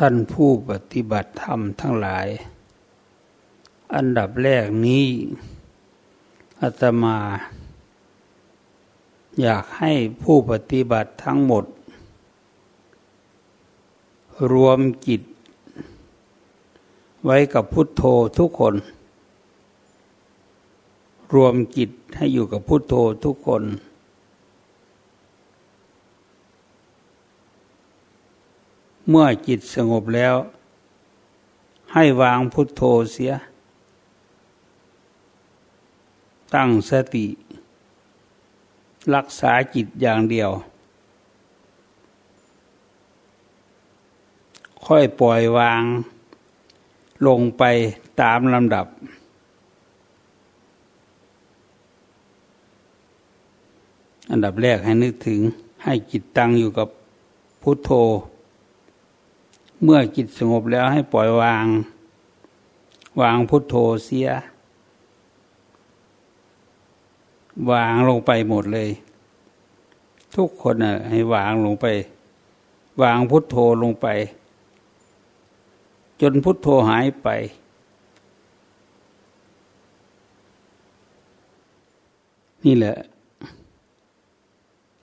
ท่านผู้ปฏิบัติธรรมทั้งหลาย อันดับแรกนี้อาตมา อยากให้ผู้ปฏิบัติทั้งหมด รวมจิต ไว้กับพุทโธทุกคน รวมจิตให้อยู่กับพุทโธทุกคน เมื่อจิตสงบแล้ว ให้วางพุทโธเสีย ตั้งสติ รักษาจิตอย่างเดียว ค่อยปล่อยวาง ลงไปตามลำดับอันดับแรกให้นึกถึงให้จิตตั้งอยู่กับพุทโธ เมื่อจิตสงบแล้วให้ปล่อยวาง วางพุทโธเสีย วางลงไปหมดเลย ทุกคนอะให้วางลงไป วางพุทโธลงไป จนพุทโธหายไป นี่แหละ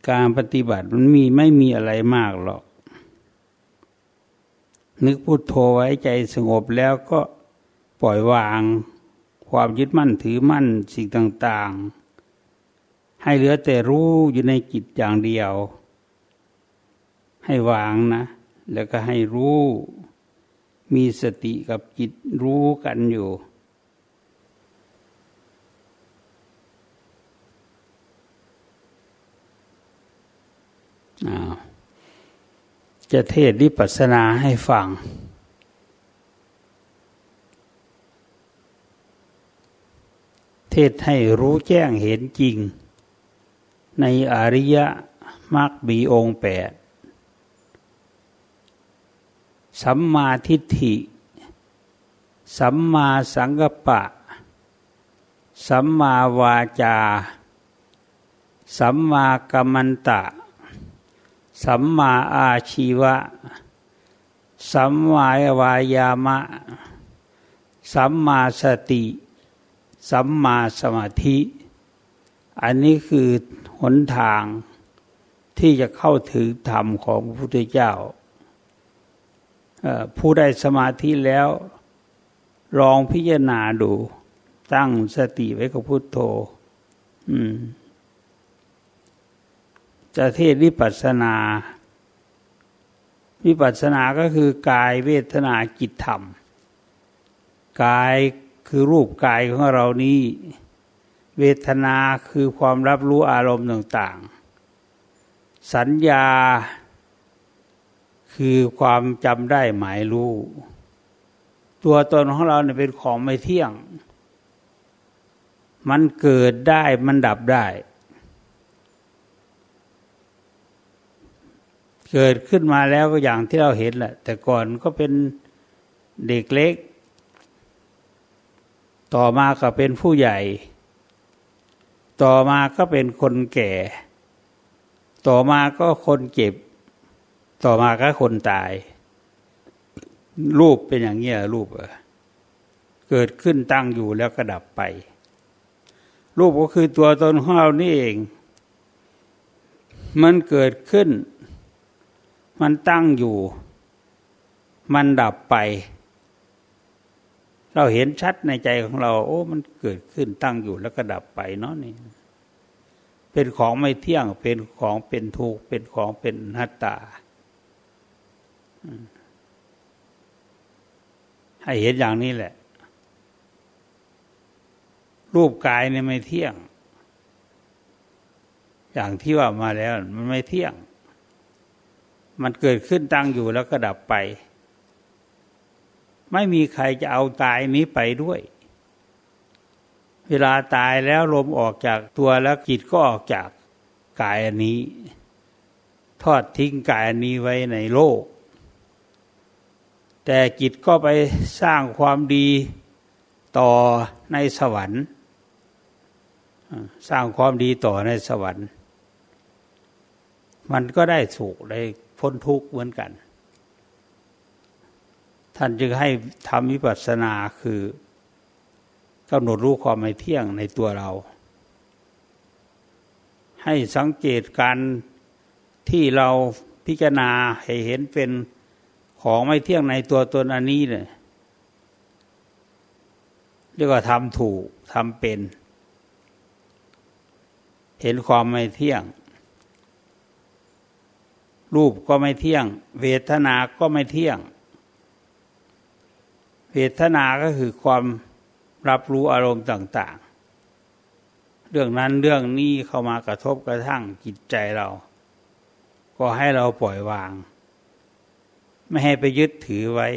การปฏิบัติมันมีไม่มีอะไรมากหรอก นึกพุโทโธไว้ใจสงบแล้วก็ปล่อยวาง ความยึดมั่นถือมั่นสิ่งต่าง ๆ ให้เหลือแต่รู้อยู่ในจิตอย่างเดียว ให้วางนะ แล้วก็ให้รู้ มีสติกับจิตรู้กันอยู่อ้าว จะเทศวิปัสสนาให้ฟัง เทศให้รู้แจ้งเห็นจริง ในอริยมรรคบีองแปดสัมมาทิฏฐิ สัมมาสังกปะ สัมมาวาจา สัมมากัมมันตะ สัมมาอาชีวะ สัมมาวายามะ สัมมาสติ สัมมาสมาธิ อันนี้คือหนทางที่จะเข้าถึงธรรมของพระพุทธเจ้า ผู้ได้สมาธิแล้ว ลองพิจารณาดู ตั้งสติไว้กับพุทโธ อืม จะเทศวิปัสนา วิปัสนาก็คือกายเวทนาจิตธรรม กายคือรูปกายของเรานี้ เวทนาคือความรับรู้อารมณ์ต่างๆ สัญญาคือความจำได้หมายรู้ ตัวตนของเราเนี่ยเป็นของไม่เที่ยง มันเกิดได้มันดับได้ เกิดขึ้นมาแล้วก็อย่างที่เราเห็นแหละ แต่ก่อนก็เป็นเด็กเล็ก ต่อมาก็เป็นผู้ใหญ่ ต่อมาก็เป็นคนแก่ ต่อมาก็คนเจ็บ ต่อมาก็คนตาย รูปเป็นอย่างเงี้ยรูปเกิดขึ้นตั้งอยู่แล้วก็ดับไป รูปก็คือตัวตนของเรานี่เอง มันเกิดขึ้น มันตั้งอยู่ มันดับไป เราเห็นชัดในใจของเรา โอ้ มันเกิดขึ้นตั้งอยู่แล้วก็ดับไปเนาะนี่เป็นของไม่เที่ยง เป็นของเป็นทุกข์เป็นของเป็นนัตตา ให้เห็นอย่างนี้แหละ รูปกายเนี่ยไม่เที่ยง อย่างที่ว่ามาแล้ว มันไม่เที่ยง มันเกิดขึ้นตั้งอยู่แล้วก็ดับไป ไม่มีใครจะเอาตายนี้ไปด้วย เวลาตายแล้วลมออกจากตัวแล้วจิตก็ออกจากกายอันนี้ ทอดทิ้งกายอันนี้ไว้ในโลก แต่จิตก็ไปสร้างความดีต่อในสวรรค์ สร้างความดีต่อในสวรรค์ มันก็ได้สุขได้ พ้นทุกข์เหมือนกัน ท่านจึงให้ทำวิปัสสนาคือกำหนดรู้ความไม่เที่ยงในตัวเรา ให้สังเกตการที่เราพิจารณาให้เห็นเป็นของไม่เที่ยงในตัวตนอันนี้เนี่ยเรียกว่าทำถูกทำเป็น เห็นความไม่เที่ยง รูปก็ไม่เที่ยง เวทนาก็ไม่เที่ยง เวทนาก็คือความรับรู้อารมณ์ต่าง ๆ เรื่องนั้นเรื่องนี้เข้ามากระทบกระทั่งจิตใจเรา ก็ให้เราปล่อยวาง ไม่ให้ไปยึดถือไว้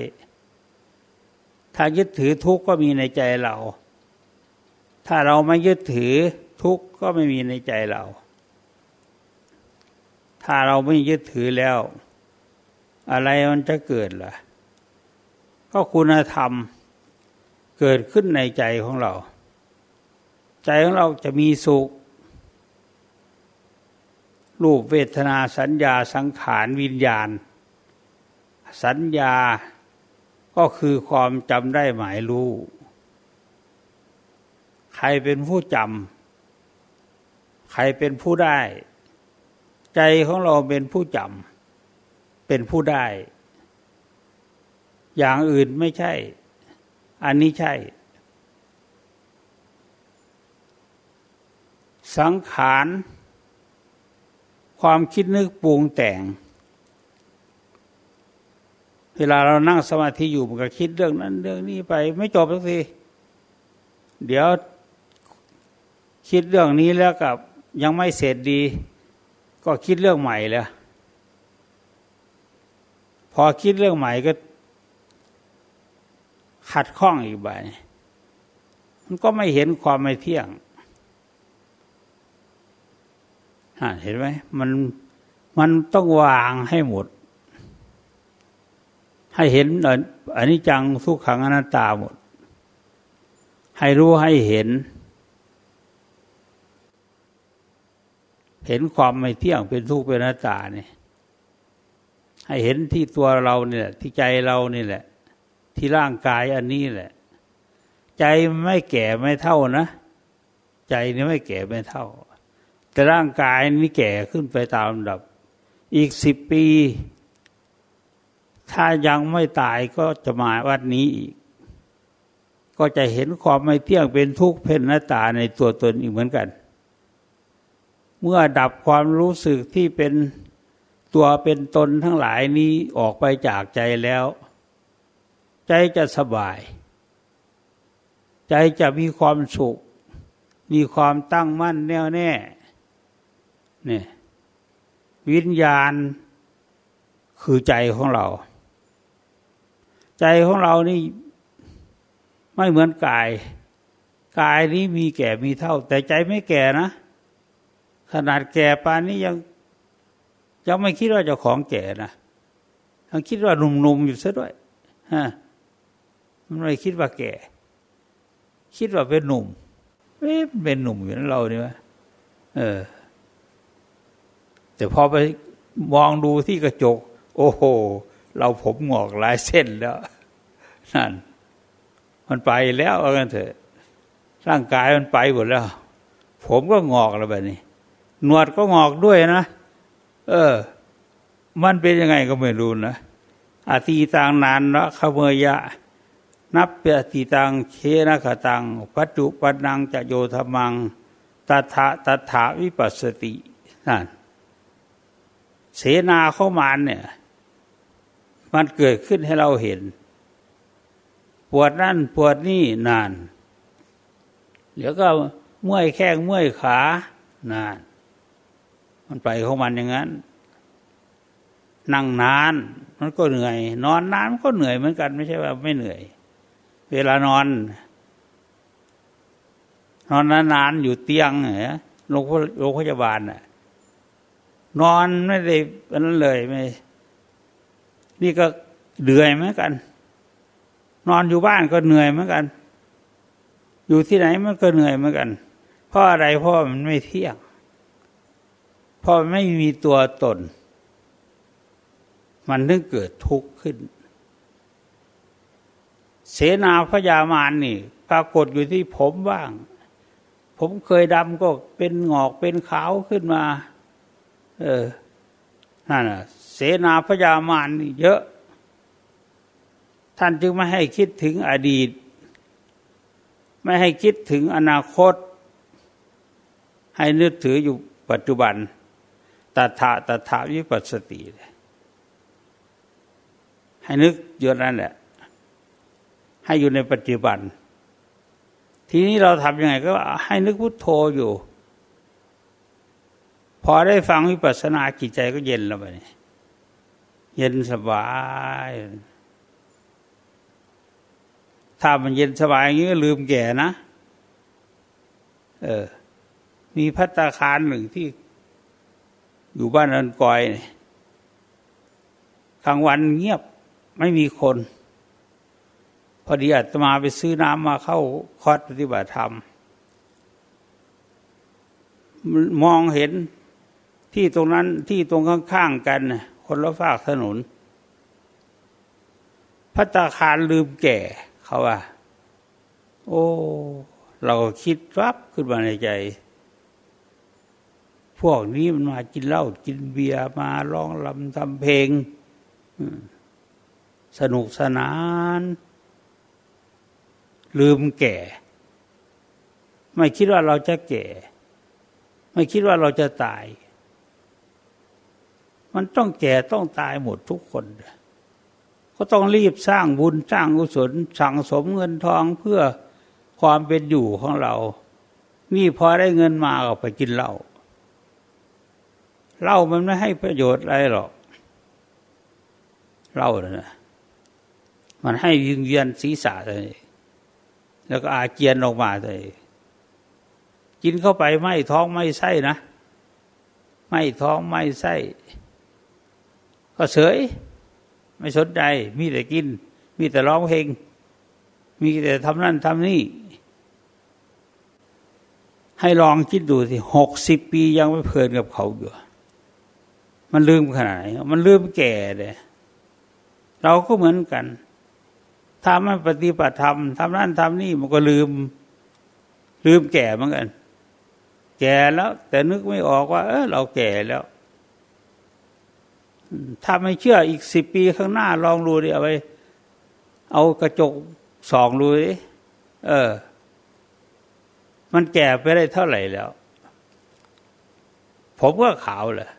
ถ้ายึดถือทุกข์ก็มีในใจเรา ถ้าเราไม่ยึดถือทุกข์ก็ไม่มีในใจเรา ถ้าเราไม่ยึดถือแล้ว อะไรมันจะเกิดล่ะ ก็คุณธรรมเกิดขึ้นในใจของเรา ใจของเราจะมีสุข รูปเวทนาสัญญาสังขารวิญญาณ สัญญาก็คือความจำได้หมายรู้ ใครเป็นผู้จำใครเป็นผู้ได้ ใจของเราเป็นผู้จำเป็นผู้ได้ อย่างอื่นไม่ใช่ อันนี้ใช่ สังขารความคิดนึกปรุงแต่ง เวลาเรานั่งสมาธิอยู่มันก็คิดเรื่องนั้น เรื่องนี้ไป ไม่จบสักทีเดี๋ยวคิดเรื่องนี้แล้วกับยังไม่เสร็จดี ก็คิดเรื่องใหม่แล้ว พอคิดเรื่องใหม่ก็ ขัดข้องอีกใบมันก็ไม่เห็นความไม่เที่ยงเห็นไหมมันมันต้องวางให้หมด ให้เห็นอันนี้จังทุกขังอนัตตาหมด ให้รู้ให้เห็น เห็นความไม่เที่ยงเป็นทุกข์เป็นอนัตตาเนี่ยให้เห็นที่ตัวเราเนี่ยที่ใจเรานี่แหละ ที่ร่างกายอันนี้แหละ ใจไม่แก่ไม่เท่านะ ใจนี่ไม่แก่ไม่เท่า แต่ร่างกายนี่แก่ขึ้นไปตามลำดับ อีกสิบปี ถ้ายังไม่ตายก็จะมาวัดนี้อีก ก็จะเห็นความไม่เที่ยงเป็นทุกข์เพนหน้าตาในตัวตนอีกเหมือนกัน เมื่อดับความรู้สึกที่เป็นตัวเป็นตนทั้งหลายนี้ออกไปจากใจแล้ว ใจจะสบาย ใจจะมีความสุข มีความตั้งมั่นแน่วแน่เนี่ยวิญญาณคือใจของเรา ใจของเรานี่ไม่เหมือนกาย กายนี้มีแก่มีเท่า แต่ใจไม่แก่นะ นาดแก่ปานนี้ยังยังไม่คิดว่าจะของแก่นะยังคิดว่าหนุ่มๆอยู่ซะด้วยฮะมันไม่คิดว่าแก่ คิดว่าเป็นหนุ่มเอ๊ะเป็นหนุ่มอยู่นั้นเราเนี่ยวะเออ แต่พอไปมองดูที่กระจก โอ้โห เราผมหงอกหลายเส้นแล้ว นั่น มันไปแล้วเอากันเถอะ ร่างกายมันไปหมดแล้ว ผมก็งอกแล้วแบบนี้ หนวดก็งอกด้วยนะ เออ มันเป็นยังไงก็ไม่รู้นะอาตีต่างนานละขเมยะ นับเปียติตังเชนะขตังปัจจุปันังจะโยธมังตถาตถาวิปัสสตินั่นเสนาเข้ามานเนี่ย มันเกิดขึ้นให้เราเห็น ปวดนั่นปวดนี่นานเดี๋ยวก็เมื่อยแข้งเมื่อยขานาน มันไปของมันอย่างนั้น นั่งนาน มันก็เหนื่อย นอนนานมันก็เหนื่อยเหมือนกัน ไม่ใช่ว่าไม่เหนื่อย เวลานอน นอนนานๆอยู่เตียงเหรอโรงพยาบาลน่ะ นอนไม่ได้นั้นเลยไม่ นี่ก็เหนื่อยเหมือนกัน นอนอยู่บ้านก็เหนื่อยเหมือนกัน อยู่ที่ไหนมันก็เหนื่อยเหมือนกัน เพราะอะไรเพราะมันไม่เที่ยง พราะไม่มีตัวตน มันถึงเกิดทุกข์ขึ้น เสนาพญามารนี่ ปรากฏอยู่ที่ผมบ้าง ผมเคยดำก็เป็นหงอกเป็นขาวขึ้นมา เออนั่นน่ะ เสนาพญามารนี่เยอะ ท่านจึงไม่ให้คิดถึงอดีต ไม่ให้คิดถึงอนาคต ให้นึกถืออยู่ปัจจุบัน ตถาตถาวิปัสสติ ให้นึกอยู่นั่นแหละ ให้อยู่ในปัจจุบัน ทีนี้เราทำยังไงก็ให้นึกพุทโธอยู่ พอได้ฟังวิปัสสนาจิตใจก็เย็นแล้วไปเย็นสบาย ถ้ามันเย็นสบายอย่างนี้ก็ลืมแก่นะ เออ มีพัตตาคารหนึ่งที่ อยู่บ้านอันกอยกลางวันเงียบไม่มีคน พอดีอาตมาไปซื้อน้ำมาเข้าคอร์สปฏิบัติธรรม มองเห็นที่ตรงนั้นที่ตรงข้างๆกัน คนละฝากถนนพัตตาคารลืมแก่เขาว่า โอ้ เราคิดรับขึ้นมาในใจ พวกนี้มันมากินเหล้ากินเบียร์มาร้องลำทำเพลง สนุกสนาน ลืมแก่ ไม่คิดว่าเราจะแก่ ไม่คิดว่าเราจะตาย มันต้องแก่ต้องตายหมดทุกคน ก็ต้องรีบสร้างบุญสร้างกุศลสั่งสมเงินทองเพื่อความเป็นอยู่ของเรา นี่พอได้เงินมาก็ไปกินเหล้า เหล้ามันไม่ให้ประโยชน์อะไรหรอกเหล้านะมันให้ยิงเวียนศีรษะเลยแล้วก็อาเจียนออกมาเลยกินเข้าไปไม่ท้องไม่ไส้นะ ไม่ท้องไม่ไส้ ก็เฉย ไม่สนใจ มีแต่กิน มีแต่ร้องเพลง มีแต่ทำนั่นทำนี่ ให้ลองคิดดูสิหกสิบปียังไม่เพลินกับเขาอยู่ มันลืมขนาดไหนมันลืมแก่เลยเราก็เหมือนกันทำให้ปฏิบัติธรรมทำนั่นทำนี่มันก็ลืม ลืมแก่เหมือนกัน แก่แล้ว แต่นึกไม่ออกว่า เออเราแก่แล้วถ้าไม่เชื่ออีกสิบปีข้างหน้าลองดูดิเอาไปเอากระจกสองดูดิเออ มันแก่ไปได้เท่าไหร่แล้ว ผมก็ขาวแหละ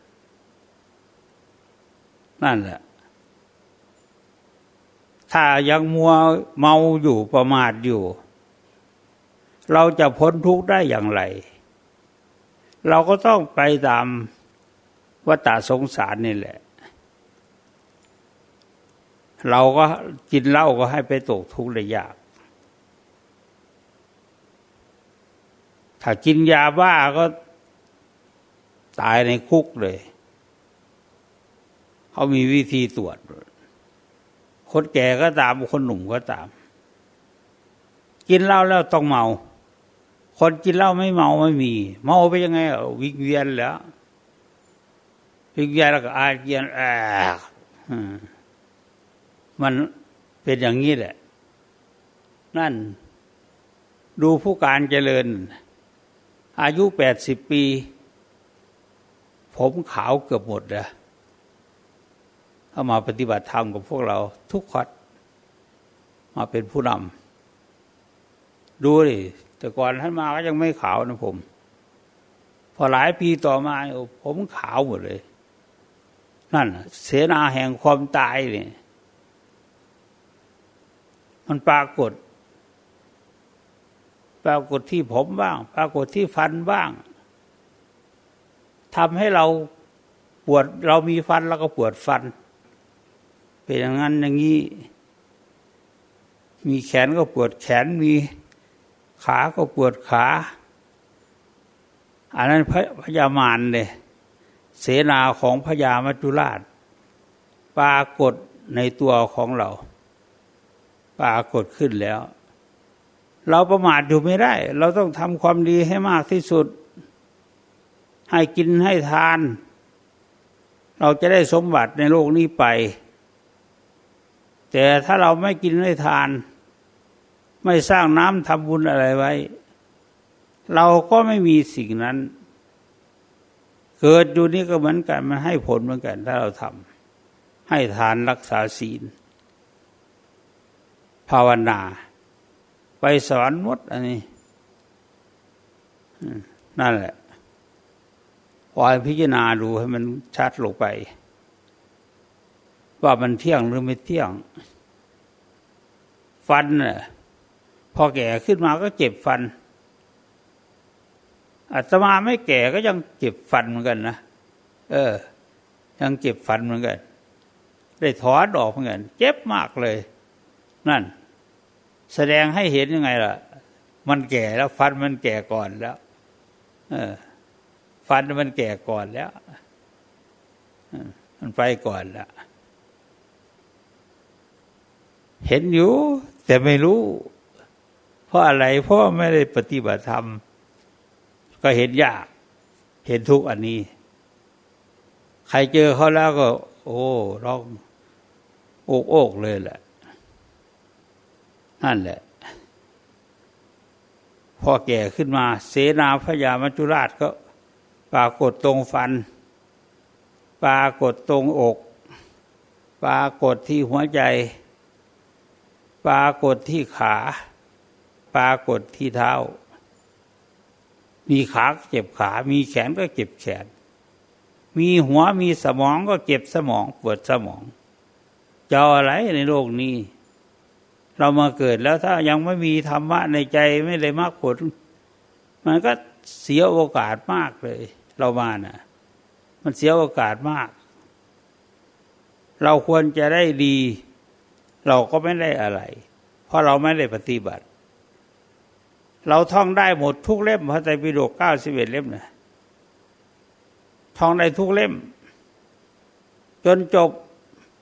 นั่นแหละ ถ้ายังมัวเมาอยู่ประมาทอยู่ เราจะพ้นทุกข์ได้อย่างไร เราก็ต้องไปตามวัฏสงสารนี่แหละ เราก็กินเหล้าก็ให้ไปตกทุกข์ได้ยาก ถ้ากินยาบ้าก็ตายในคุกเลย เขามีวิธีตรวจ คนแก่ก็ตามคนหนุ่มก็ตาม กินเหล้าแล้วต้องเมา คนกินเหล้าไม่เมาไม่มี เมาไปยังไงวิงเวียนแล้ววิงเวียนแล้วก็อาเจียนแอกมันเป็นอย่างนี้แหละ นั่น ดูผู้การเจริญ อายุแปดสิบปี ผมขาวเกือบหมดเลย เข้ามาปฏิบัติธรรมกับพวกเราทุกคนมาเป็นผู้นำดูดิแต่ก่อนท่านมาก็ยังไม่ขาวนะผม พอหลายปีต่อมา ผมขาวหมดเลย นั่นเสนาแห่งความตายเนี่ยมันปรากฏ ปรากฏที่ผมบ้าง ปรากฏที่ฟันบ้างทำให้เราปวดเรามีฟันแล้วก็ปวดฟัน เป็นอย่างนั้นอย่างนี้ มีแขนก็ปวดแขนมีขาก็ปวดขา อันนั้นพญามารเลยเสนาของพญามัจจุราช ปรากฏในตัวของเรา ปรากฏขึ้นแล้ว เราประมาทอยู่ไม่ได้ เราต้องทำความดีให้มากที่สุด ให้กินให้ทาน เราจะได้สมบัติในโลกนี้ไป แต่ถ้าเราไม่กินไม่ทาน ไม่สร้างน้ำทำบุญอะไรไว้ เราก็ไม่มีสิ่งนั้น เกิดอยู่นี่ก็เหมือนกันมันให้ผลเหมือนกัน ถ้าเราทำให้ทานรักษาศีล ภาวนา ไปสอนมดอันนี้นั่นแหละพอพิจารณาดูให้มันชัดลงไป ว่ามันเที่ยงหรือไม่เที่ยง ฟันน่ะพอแก่ขึ้นมาก็เจ็บฟันอาตมาไม่แก่ก็ยังเจ็บฟันเหมือนกันนะเออ ยังเจ็บฟันเหมือนกัน ได้ถอนออกเหมือนกันเจ็บมากเลย นั่น แสดงให้เห็นยังไงล่ะ มันแก่แล้วฟันมันแก่ก่อนแล้ว เออ ฟันมันแก่ก่อนแล้วมันไปก่อนแล้ว เห็นอยู่ แต่ไม่รู้ เพราะอะไร เพราะไม่ได้ปฏิบัติธรรม ก็เห็นยาก เห็นทุกอันนี้ ใครเจอเขาแล้วก็ โอ้ร้องโอกโอกเลยแหละ นั่นแหละ พอแก่ขึ้นมา เสนาพญามัจจุราชก็ ปรากฏตรงฟัน ปรากฏตรงอก ปรากฏที่หัวใจ ปรากฏที่ขา ปรากฏที่เท้า มีขาเจ็บขา มีแขนก็เจ็บแขน มีหัวมีสมองก็เจ็บสมองปวดสมองจะอะไรในโลกนี้ เรามาเกิดแล้วถ้ายังไม่มีธรรมะในใจไม่ได้มากผล มันก็เสียโอกาสมากเลย เรามานะ่ะ มันเสียโอกาสมาก เราควรจะได้ดี เราก็ไม่ได้อะไร เพราะเราไม่ได้ปฏิบัติ เราท่องได้หมดทุกเล่มพระไตรปิฎกเก้าสิบเอ็ดเล่มนะท่องได้ทุกเล่ม จนจบ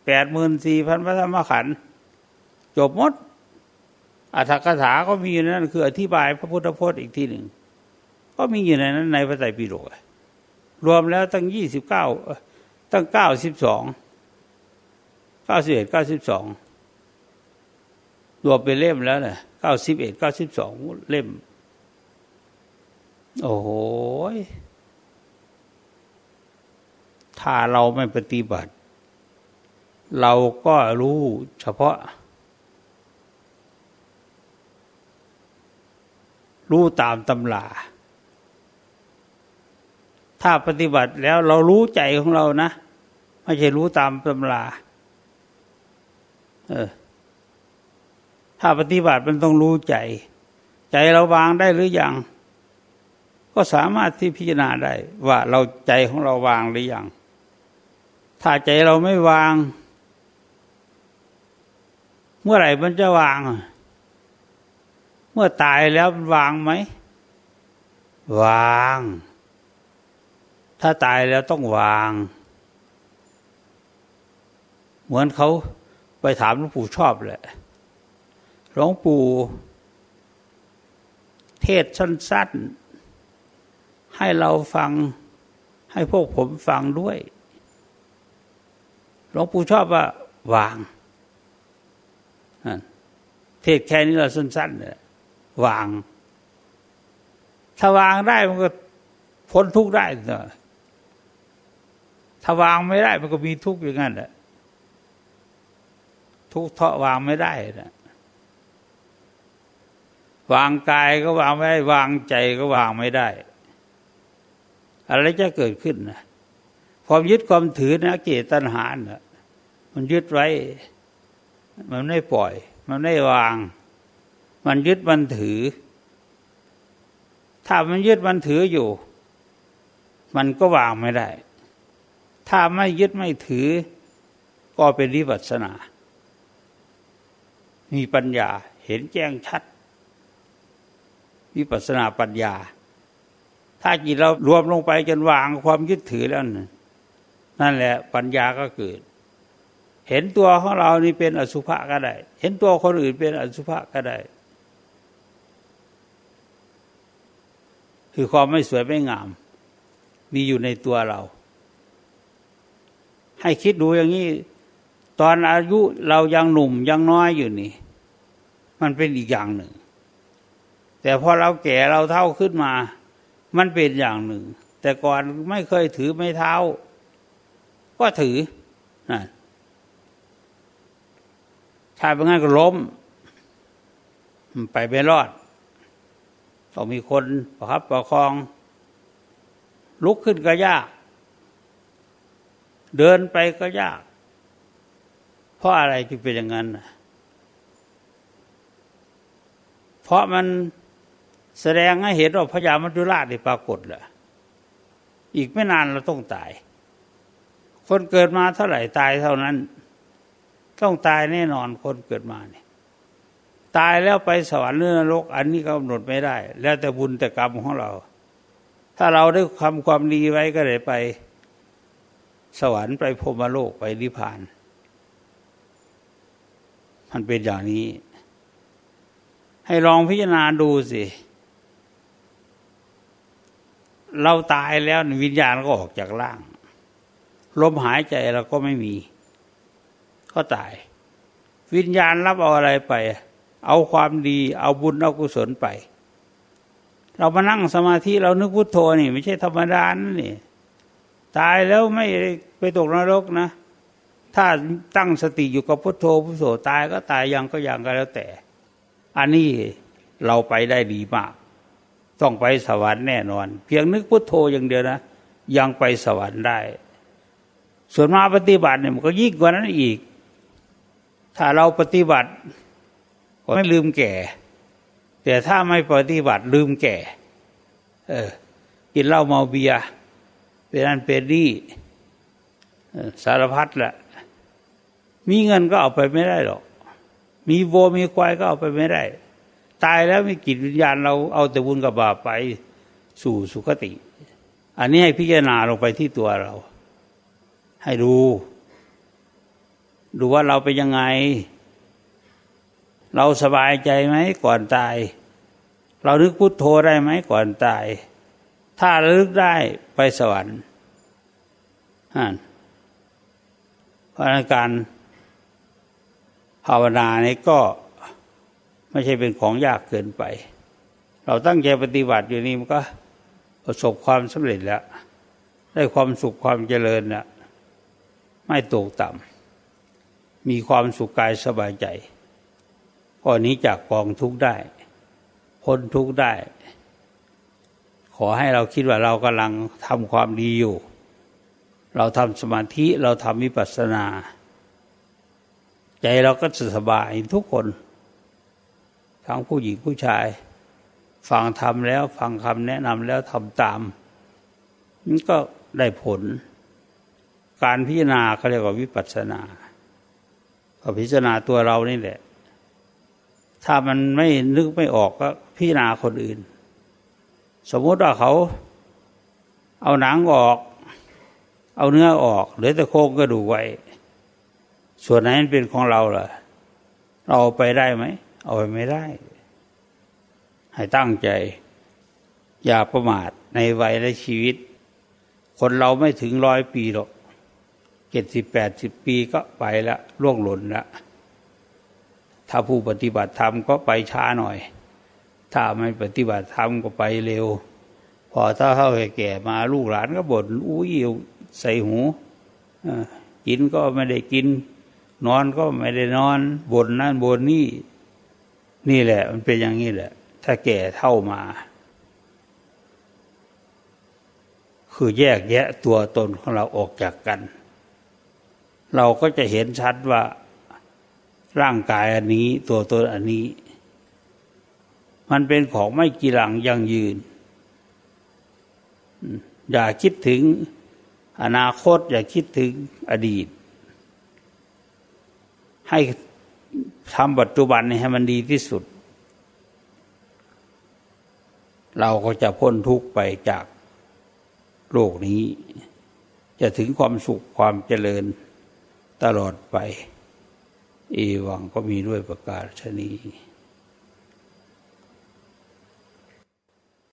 แปดหมื่นสี่พันพระธรรมขันธ์จบหมดอัตถกถาก็มีอยู่นั่นคืออธิบายพระพุทธพจน์อีกทีหนึ่ง ก็มีอยู่ในนั้นในพระไตรปิฎกรวมแล้วตั้งยี่สิบเก้าตั้งเก้าสิบสองเก้าสิบเอ็ดเก้าสิบสอง รวมเป็นเล่มแล้วนะเก้าสิบเอ็ดเก้าสิบสองเล่ม โอ้โหถ้าเราไม่ปฏิบัติ เราก็รู้เฉพาะ รู้ตามตำราถ้าปฏิบัติแล้วเรารู้ใจของเรานะ ไม่ใช่รู้ตามตำราเออ ถ้าปฏิบัติมันต้องรู้ใจ ใจเราวางได้หรือยังก็สามารถที่พิจารณาได้ ว่าเราใจของเราวางหรือยังถ้าใจเราไม่วาง เมื่อไหร่มันจะวาง เมื่อตายแล้วมันวางไหม วาง ถ้าตายแล้วต้องวาง เหมือนเขาไปถามหลวงปู่ชอบแหละ หลวงปู่เทศสั้นๆ ให้เราฟังให้พวกผมฟังด้วย หลวงปู่ชอบว่าวาง เทศแค่นี้เราสั้นๆเลยวาง ถ้าวางได้มันก็พ้นทุกข์ได้ถ้าวางไม่ได้มันก็มีทุกข์อย่างนั้นแหละทุกข์เทาะวางไม่ได้นะ วางกายก็วางไม่ได้วางใจก็วางไม่ได้ อะไรจะเกิดขึ้นนะความยึดความถือนะเกตัณหานะมันยึดไว้ มันไม่ปล่อย มันไม่วาง มันยึดมันถือ ถ้ามันยึดมันถืออยู่ มันก็วางไม่ได้ ถ้าไม่ยึดไม่ถือ ก็เป็นวิปัสสนา มีปัญญาเห็นแจ้งชัด วิปัสนาปัญญา ถ้าจิตเรารวมลงไปจนวางความยึดถือแล้วนั่นแหละปัญญาก็เกิด เห็นตัวของเรานี่เป็นอสุภะก็ได้ เห็นตัวคนอื่นเป็นอสุภะก็ได้ คือความไม่สวยไม่งาม มีอยู่ในตัวเรา ให้คิดดูอย่างนี้ ตอนอายุเรายังหนุ่มยังน้อยอยู่นี่ มันเป็นอีกอย่างหนึ่ง แต่พอเราแก่เราเท่าขึ้นมา มันเป็นอย่างหนึ่ง แต่ก่อนไม่เคยถือไม่เท้า ก็ถือนะถ้าเป็นงั้นก็ล้ม ไปไม่รอด ต้องมีคนประคับประคอง ลุกขึ้นก็ยาก เดินไปก็ยาก เพราะอะไรจึงเป็นอย่างนั้น เพราะมัน แสดงให้เห็นว่าพญามัจจุราชได้ปรากฏแหละอีกไม่นานเราต้องตาย คนเกิดมาเท่าไหร่ตายเท่านั้น ต้องตายแน่นอนคนเกิดมาเนี่ยตายแล้วไปสวรรค์หรือนรก อันนี้กำหนดไม่ได้ แล้วแต่บุญแต่กรรมของเรา ถ้าเราได้ทำความดีไว้ก็เลยไป สวรรค์ไปพรมโลกไปนิพพาน มันเป็นอย่างนี้ ให้ลองพิจารณาดูสิ เราตายแล้ววิญญาณก็ออกจากร่าง ลมหายใจเราก็ไม่มี ก็ตาย วิญญาณรับเอาอะไรไป เอาความดีเอาบุญเอากุศลไป เรามานั่งสมาธิเรานึกพุทโธนี่ ไม่ใช่ธรรมดานี่ ตายแล้วไม่ไปตกนรกนะ ถ้าตั้งสติอยู่กับพุทโธพุทโธตายก็ตายยังก็ยังก็แล้วแต่ อันนี้เราไปได้ดีมาก ต้องไปสวรรค์แน่นอน เพียงนึกพุทโธอย่างเดียวนะ ยังไปสวรรค์ได้ ส่วนมาปฏิบัติเนี่ยมันก็ยิ่งกว่านั้นอีก ถ้าเราปฏิบัติไม่ลืมแก่ แต่ถ้าไม่ปฏิบัติลืมแก่ เออกินเหล้าเมาเบียเป็นอันเป็นนี่สารพัดแหละมีเงินก็เอาไปไม่ได้หรอก มีโวมีควายก็เอาไปไม่ได้ ตายแล้วมีกิจวิญญาณเราเอาแต่บุญกับบาปไปสู่สุคติ อันนี้ให้พิจารณาลงไปที่ตัวเรา ให้ดู ดูว่าเราเป็นยังไง เราสบายใจไหมก่อนตาย เราลึกพุทโธได้ไหมก่อนตาย ถ้าลึกได้ไปสวรรค์เพราะการภาวนานี้ก็ ไม่ใช่เป็นของยากเกินไป เราตั้งใจปฏิบัติอยู่นี่มันก็ประสบความสำเร็จแล้ว ได้ความสุขความเจริญแล้วไม่ตกต่ำมีความสุขกายสบายใจก็นี้จากกองทุกได้ พ้นทุกได้ ขอให้เราคิดว่าเรากำลังทำความดีอยู่ เราทำสมาธิเราทำวิปัสสนา ใจเราก็สบายทุกคน ทั้งผู้หญิงผู้ชาย ฟังทำแล้วฟังคำแนะนำแล้วทำตามมันก็ได้ผล การพิจารณาเขาเรียกว่าวิปัสสนาก็พิจารณาตัวเรานี่แหละ ถ้ามันไม่นึกไม่ออกก็พิจารณาคนอื่น สมมติว่าเขา เอาหนังออก เอาเนื้อออกเหลือแต่โครงก็ดูไว้ ส่วนไหนเป็นของเราล่ะ เราเอาไปได้ไหม เอาไปไม่ได้ ให้ตั้งใจ อย่าประมาทในวัยและชีวิต คนเราไม่ถึงร้อยปีหรอกเจ็ดสิบแปดสิบปีก็ไปล้วล่วงหล่นล้วถ้าผู้ปฏิบัติธรรมก็ไปช้าหน่อย ถ้าไม่ปฏิบัติธรรมก็ไปเร็ว พอถ้าเข้าแก่มาลูกหลานก็บ่นอุ้ยใส่หูกินก็ไม่ได้กิน นอนก็ไม่ได้นอนบ่นนั่นบ่นนี่ นี่แหละ มันเป็นอย่างนี้แหละ ถ้าแก่เท่ามา คือแยกแยะตัวตนของเราออกจากกัน เราก็จะเห็นชัดว่าร่างกายอันนี้ตัวตนอันนี้ มันเป็นของไม่กีหลังยั่งยืน อย่าคิดถึงอนาคต อย่าคิดถึงอดีต ให้ ทำปัจจุบันให้มันดีที่สุด เราก็จะพ้นทุกข์ไปจากโลกนี้ จะถึงความสุขความเจริญตลอดไป เอวังก็มีด้วยประกาศชนี้